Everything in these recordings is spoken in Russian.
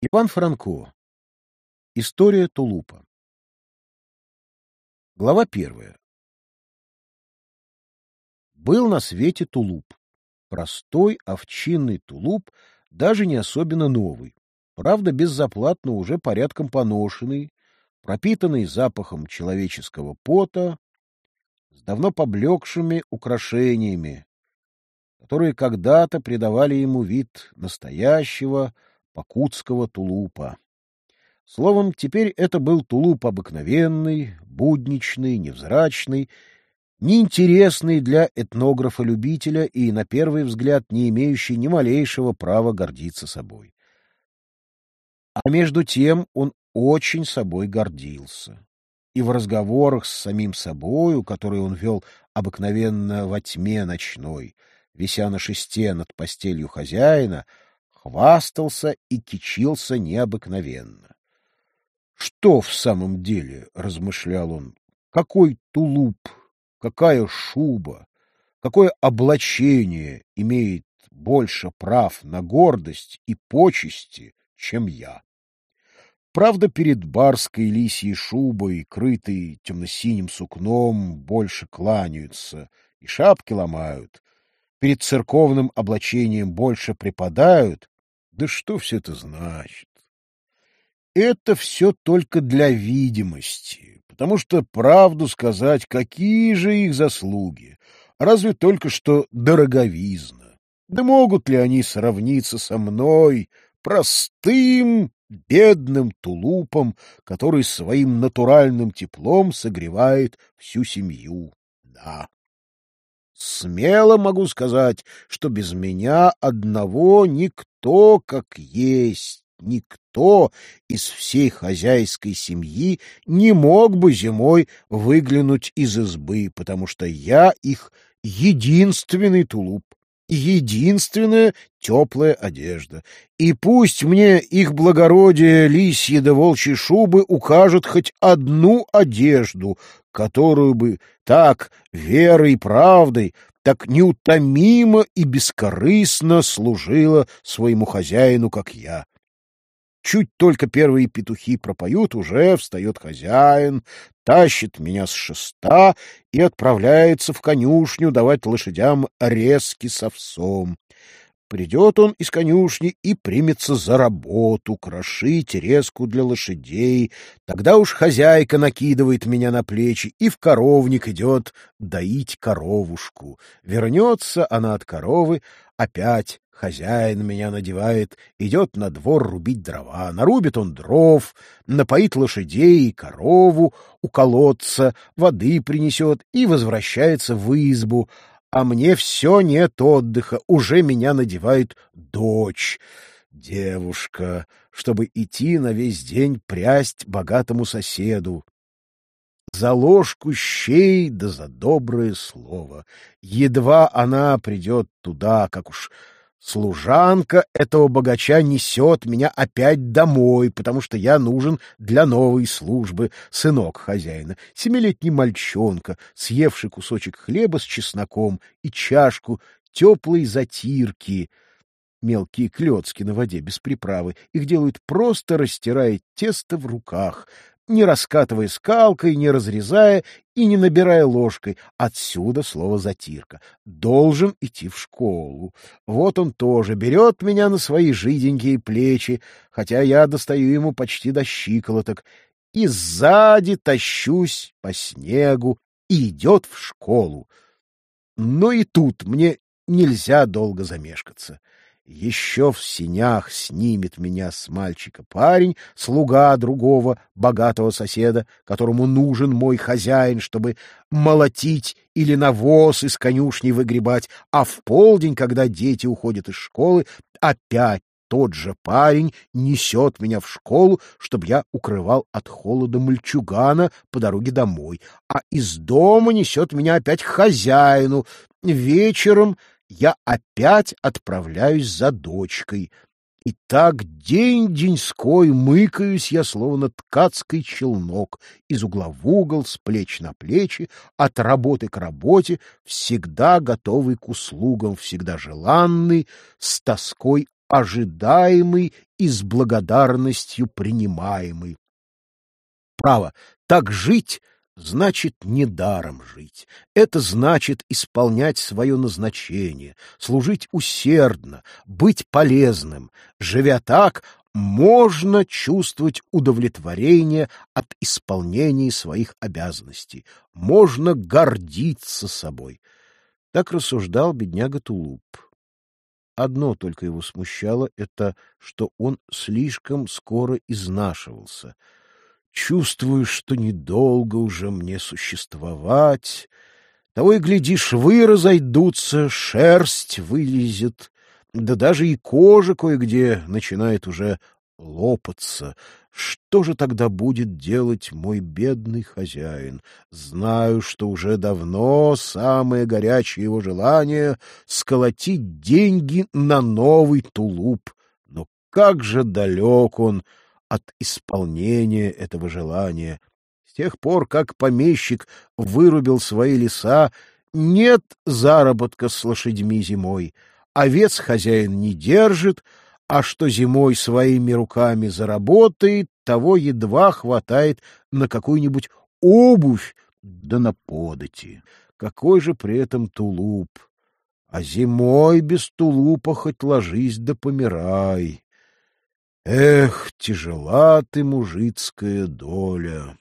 Иван Франко. История тулупа. Глава первая. Был на свете тулуп. Простой овчинный тулуп, даже не особенно новый. Правда, беззаплатно уже порядком поношенный, пропитанный запахом человеческого пота, с давно поблекшими украшениями, которые когда-то придавали ему вид настоящего, покутского тулупа. Словом, теперь это был тулуп обыкновенный, будничный, невзрачный, неинтересный для этнографа-любителя и, на первый взгляд, не имеющий ни малейшего права гордиться собой. А между тем он очень собой гордился. И в разговорах с самим собою, которые он вел обыкновенно во тьме ночной, вися на шесте над постелью хозяина, хвастался и кичился необыкновенно. Что в самом деле, — размышлял он, — какой тулуп, какая шуба, какое облачение имеет больше прав на гордость и почести, чем я? Правда, перед барской лисьей шубой, крытой темно-синим сукном, больше кланяются и шапки ломают, перед церковным облачением больше преподают, да что все это значит? Это все только для видимости, потому что, правду сказать, какие же их заслуги? Разве только что дороговизна. Да могут ли они сравниться со мной, простым, бедным тулупом, который своим натуральным теплом согревает всю семью? Да. Смело могу сказать, что без меня одного никто, как есть, никто из всей хозяйской семьи не мог бы зимой выглянуть из избы, потому что я их единственный тулуп единственная теплая одежда. И пусть мне их благородие лисьи да волчьи шубы укажут хоть одну одежду, которую бы так верой и правдой, так неутомимо и бескорыстно служила своему хозяину, как я. Чуть только первые петухи пропоют, уже встает хозяин, тащит меня с шеста и отправляется в конюшню давать лошадям резки с овсом. Придет он из конюшни и примется за работу, крошить резку для лошадей. Тогда уж хозяйка накидывает меня на плечи и в коровник идет доить коровушку. Вернется она от коровы, опять Хозяин меня надевает, идет на двор рубить дрова. Нарубит он дров, напоит лошадей и корову, у колодца, воды принесет и возвращается в избу. А мне все нет отдыха, уже меня надевает дочь, девушка, чтобы идти на весь день прясть богатому соседу. За ложку щей да за доброе слово. Едва она придет туда, как уж Служанка этого богача несет меня опять домой, потому что я нужен для новой службы, сынок хозяина, семилетний мальчонка, съевший кусочек хлеба с чесноком и чашку теплой затирки. Мелкие клетки на воде без приправы. Их делают просто растирая тесто в руках не раскатывая скалкой, не разрезая и не набирая ложкой. Отсюда слово «затирка». Должен идти в школу. Вот он тоже берет меня на свои жиденькие плечи, хотя я достаю ему почти до щиколоток, и сзади тащусь по снегу и идет в школу. Но и тут мне нельзя долго замешкаться. Еще в синях снимет меня с мальчика парень, слуга другого богатого соседа, которому нужен мой хозяин, чтобы молотить или навоз из конюшни выгребать, а в полдень, когда дети уходят из школы, опять тот же парень несет меня в школу, чтобы я укрывал от холода мальчугана по дороге домой, а из дома несет меня опять к хозяину. Вечером я опять отправляюсь за дочкой. И так день-деньской мыкаюсь я, словно ткацкий челнок, из угла в угол, с плеч на плечи, от работы к работе, всегда готовый к услугам, всегда желанный, с тоской ожидаемый и с благодарностью принимаемый. Право, так жить значит недаром жить. Это значит исполнять свое назначение, служить усердно, быть полезным. Живя так, можно чувствовать удовлетворение от исполнения своих обязанностей, можно гордиться собой. Так рассуждал бедняга Тулуп. Одно только его смущало — это что он слишком скоро изнашивался — Чувствую, что недолго уже мне существовать. Того и гляди, швы разойдутся, шерсть вылезет, да даже и кожа кое-где начинает уже лопаться. Что же тогда будет делать мой бедный хозяин? Знаю, что уже давно самое горячее его желание — сколотить деньги на новый тулуп. Но как же далек он от исполнения этого желания. С тех пор, как помещик вырубил свои леса, нет заработка с лошадьми зимой. Овец хозяин не держит, а что зимой своими руками заработает, того едва хватает на какую-нибудь обувь да на подати. Какой же при этом тулуп? А зимой без тулупа хоть ложись да помирай. Эх, тяжела ты, мужицкая доля!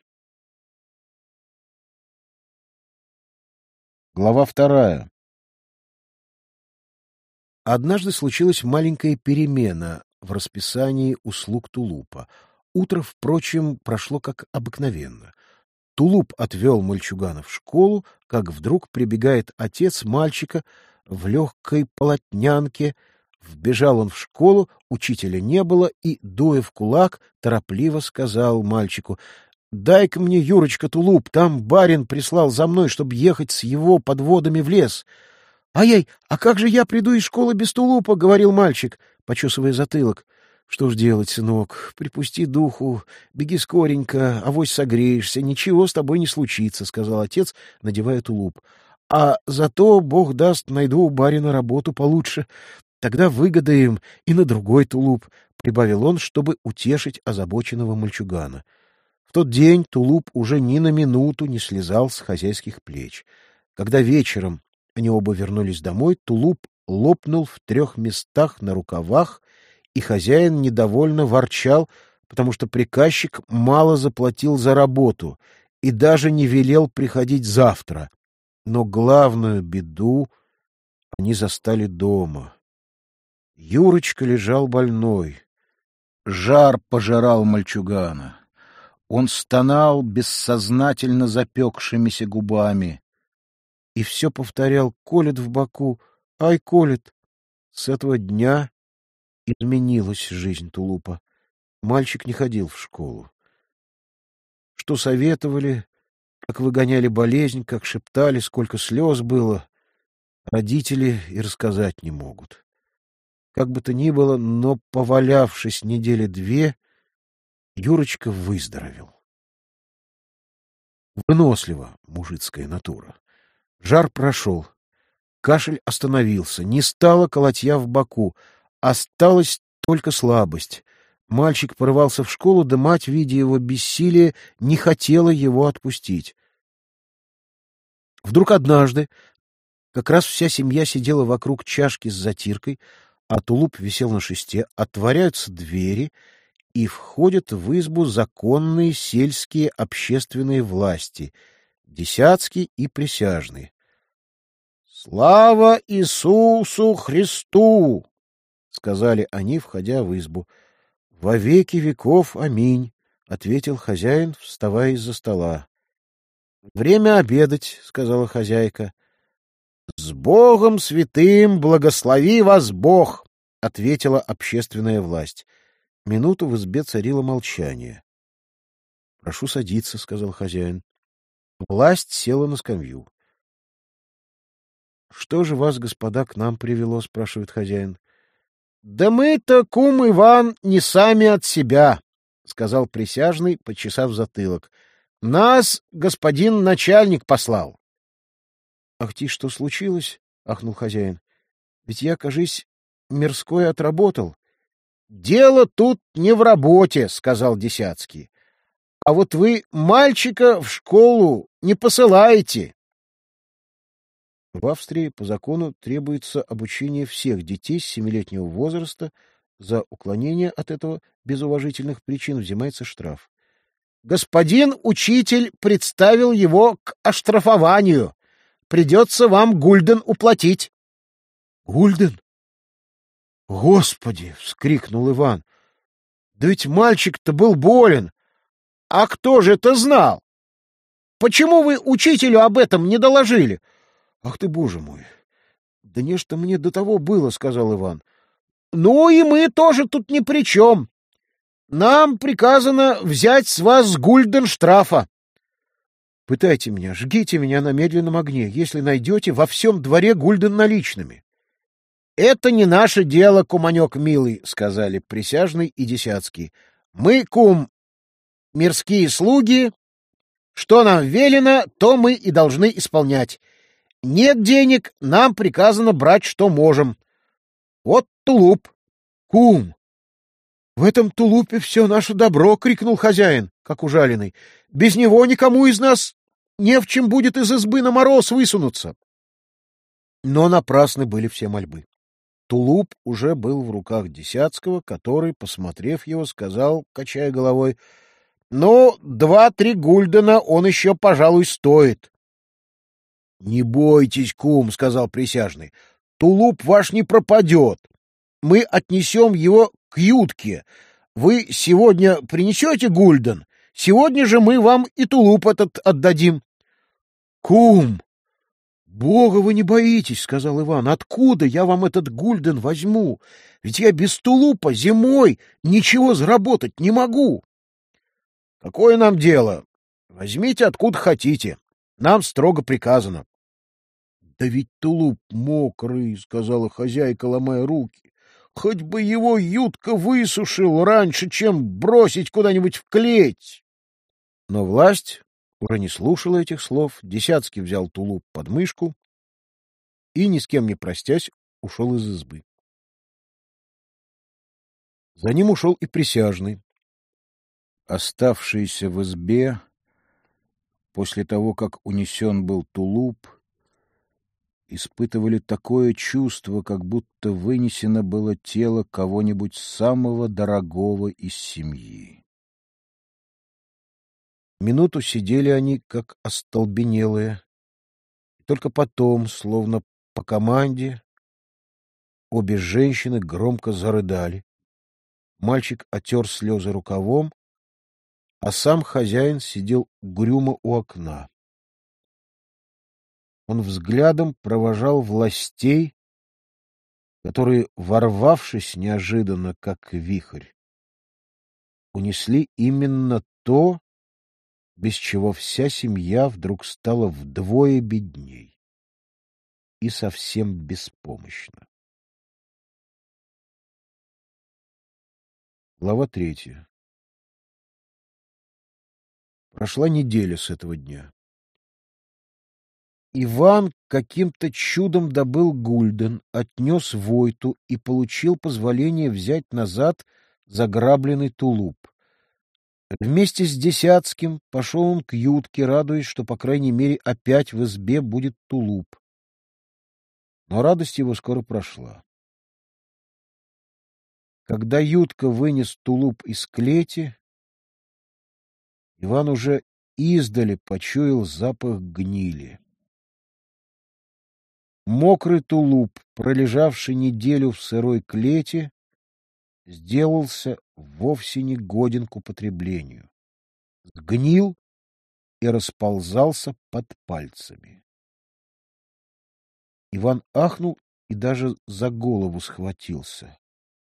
Глава вторая Однажды случилась маленькая перемена в расписании услуг Тулупа. Утро, впрочем, прошло как обыкновенно. Тулуп отвел мальчугана в школу, как вдруг прибегает отец мальчика в легкой полотнянке — Вбежал он в школу, учителя не было, и, дуя в кулак, торопливо сказал мальчику, «Дай-ка мне, Юрочка, тулуп, там барин прислал за мной, чтобы ехать с его подводами в лес». «Ай-яй, а как же я приду из школы без тулупа?» — говорил мальчик, почесывая затылок. «Что ж делать, сынок? Припусти духу, беги скоренько, авось согреешься, ничего с тобой не случится», — сказал отец, надевая тулуп. «А зато, бог даст, найду у барина работу получше. Тогда выгодаем и на другой тулуп, — прибавил он, чтобы утешить озабоченного мальчугана. В тот день тулуп уже ни на минуту не слезал с хозяйских плеч. Когда вечером они оба вернулись домой, тулуп лопнул в трех местах на рукавах, и хозяин недовольно ворчал, потому что приказчик мало заплатил за работу и даже не велел приходить завтра. Но главную беду они застали дома. Юрочка лежал больной. Жар пожирал мальчугана. Он стонал бессознательно запекшимися губами и все повторял «колет в боку, ай, колет». С этого дня изменилась жизнь Тулупа. Мальчик не ходил в школу. Что советовали, как выгоняли болезнь, как шептали, сколько слез было, родители и рассказать не могут. Как бы то ни было, но, повалявшись недели две, Юрочка выздоровел. Вынослива мужицкая натура. Жар прошел. Кашель остановился. Не стало колотья в боку. Осталась только слабость. Мальчик порывался в школу, да мать, видя его бессилие, не хотела его отпустить. Вдруг однажды, как раз вся семья сидела вокруг чашки с затиркой, а тулуп висел на шесте, отворяются двери, и входят в избу законные сельские общественные власти, десятский и присяжный. «Слава Иисусу Христу!» — сказали они, входя в избу. «Во веки веков аминь!» — ответил хозяин, вставая из-за стола. «Время обедать», — сказала хозяйка. — С Богом святым благослови вас Бог! — ответила общественная власть. Минуту в избе царило молчание. — Прошу садиться, — сказал хозяин. Власть села на скамью. — Что же вас, господа, к нам привело? — спрашивает хозяин. — Да мы-то, кум Иван, не сами от себя, — сказал присяжный, почесав затылок. — Нас господин начальник послал. — Ах ты, что случилось? — ахнул хозяин. — Ведь я, кажись, мирской отработал. — Дело тут не в работе, — сказал Десяцкий. — А вот вы мальчика в школу не посылаете. В Австрии по закону требуется обучение всех детей с семилетнего возраста. За уклонение от этого без уважительных причин взимается штраф. Господин учитель представил его к оштрафованию. Придется вам гульден уплатить. — Гульден? — Господи! — вскрикнул Иван. — Да ведь мальчик-то был болен. А кто же это знал? Почему вы учителю об этом не доложили? — Ах ты, боже мой! Да нечто мне до того было, — сказал Иван. — Ну и мы тоже тут ни при чем. Нам приказано взять с вас гульден штрафа. Пытайте меня, жгите меня на медленном огне, если найдете во всем дворе гульден наличными. — Это не наше дело, куманек милый, — сказали присяжный и десятский. — Мы, кум, мирские слуги, что нам велено, то мы и должны исполнять. Нет денег, нам приказано брать, что можем. Вот тулуп. — Кум, в этом тулупе все наше добро, — крикнул хозяин, как ужаленный. — Без него никому из нас не в чем будет из избы на мороз высунуться. Но напрасны были все мольбы. Тулуп уже был в руках Десятского, который, посмотрев его, сказал, качая головой, — Ну, два-три гульдена он еще, пожалуй, стоит. — Не бойтесь, кум, — сказал присяжный, — тулуп ваш не пропадет. Мы отнесем его к Ютке. Вы сегодня принесете гульден? Сегодня же мы вам и тулуп этот отдадим. — Кум! Бога вы не боитесь, — сказал Иван. — Откуда я вам этот гульден возьму? Ведь я без тулупа зимой ничего заработать не могу. — Какое нам дело? Возьмите откуда хотите. Нам строго приказано. — Да ведь тулуп мокрый, — сказала хозяйка, ломая руки. Хоть бы его Ютка высушил раньше, чем бросить куда-нибудь в клеть. Но власть уже не слушала этих слов. Десяцкий взял тулуп под мышку и, ни с кем не простясь, ушел из избы. За ним ушел и присяжный. Оставшийся в избе после того, как унесен был тулуп, испытывали такое чувство, как будто вынесено было тело кого-нибудь самого дорогого из семьи. Минуту сидели они, как остолбенелые, только потом, словно по команде, обе женщины громко зарыдали. Мальчик отер слезы рукавом, а сам хозяин сидел угрюмо у окна. Он взглядом провожал властей, которые, ворвавшись неожиданно, как вихрь, унесли именно то, без чего вся семья вдруг стала вдвое бедней и совсем беспомощна. Глава третья. Прошла неделя с этого дня. Иван каким-то чудом добыл гульден, отнес Войту и получил позволение взять назад заграбленный тулуп. Вместе с Десятским пошел он к Ютке, радуясь, что, по крайней мере, опять в избе будет тулуп. Но радость его скоро прошла. Когда Ютка вынес тулуп из клети, Иван уже издали почуял запах гнили. Мокрый тулуп, пролежавший неделю в сырой клете, сделался вовсе не годен к употреблению. Сгнил и расползался под пальцами. Иван ахнул и даже за голову схватился.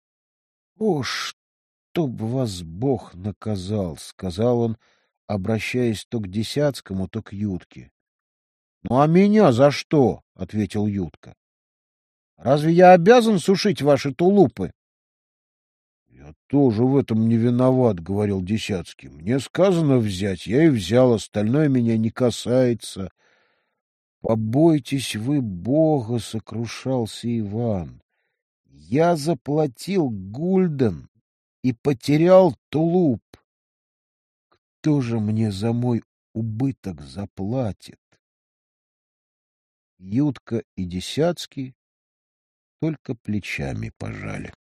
— О, чтоб вас Бог наказал! — сказал он, обращаясь то к Десятскому, то к Ютке. — Ну а меня за что? — ответил Ютка. — Разве я обязан сушить ваши тулупы? — Я тоже в этом не виноват, — говорил Десяцкий. — Мне сказано взять, я и взял, остальное меня не касается. — Побойтесь вы Бога, — сокрушался Иван. — Я заплатил гульден и потерял тулуп. Кто же мне за мой убыток заплатит? Ютка и Десяцкий только плечами пожали.